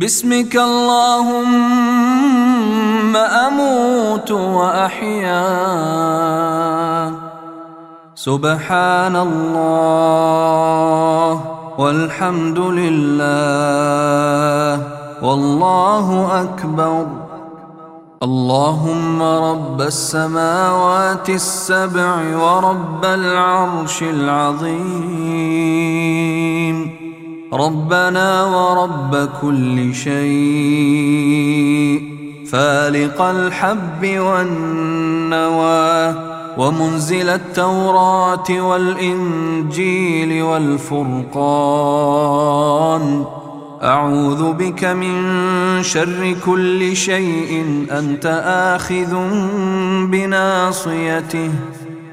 باسمك اللهم أموت وأحيا. سبحان الله والحمد لله والله أكبر. اللهم رب السماوات السبع ورب العرش العظيم. ربنا ورب كل شيء. فالق الحب والنوى ومنزل التوراة والإنجيل والفرقان. أعوذ بك من شر كل شيء أنت آخذ بناصيته.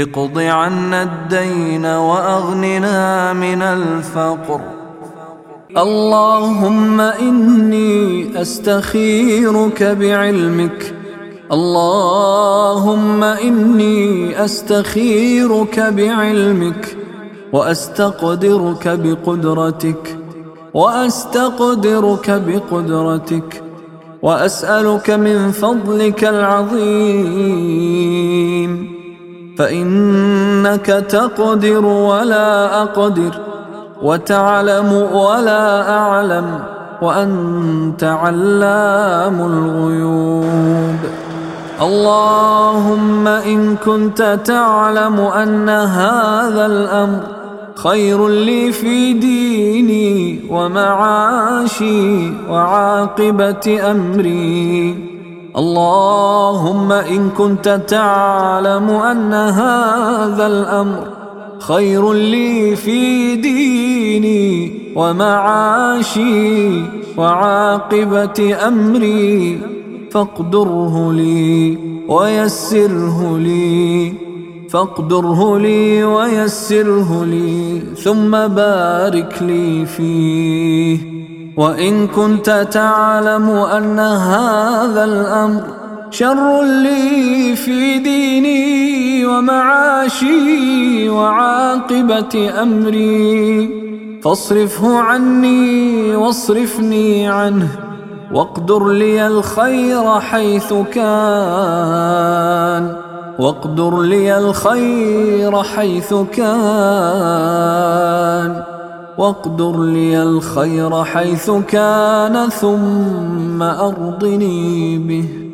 اقض عنا الدين وأغننا من الفقر. اللهم إني أستخيرك بعلمك. اللهم إني أستخيرك بعلمك. وأستقدرك بقدرتك. وأستقدرك بقدرتك. وأسألك من فضلك العظيم. فإنك تقدر ولا أقدر وتعلم ولا أعلم وأنت علام الغيوب. اللهم إن كنت تعلم أن هذا الأمر خير لي في ديني ومعاشي وعاقبة أمري. اللهم إن كنت تعلم أن هذا الأمر خير لي في ديني ومعاشي وعاقبة أمري فاقدره لي ويسره لي فاقدره لي ويسره لي ثم بارك لي فيه. وإن كنت تعلم أن هذا الأمر شر لي في ديني ومعاشي وعاقبة أمري. فاصرفه عني واصرفني عنه واقدر لي الخير حيث كان. واقدر لي الخير حيث كان. واقدر لي الخير حيث كان ثم أرضني به.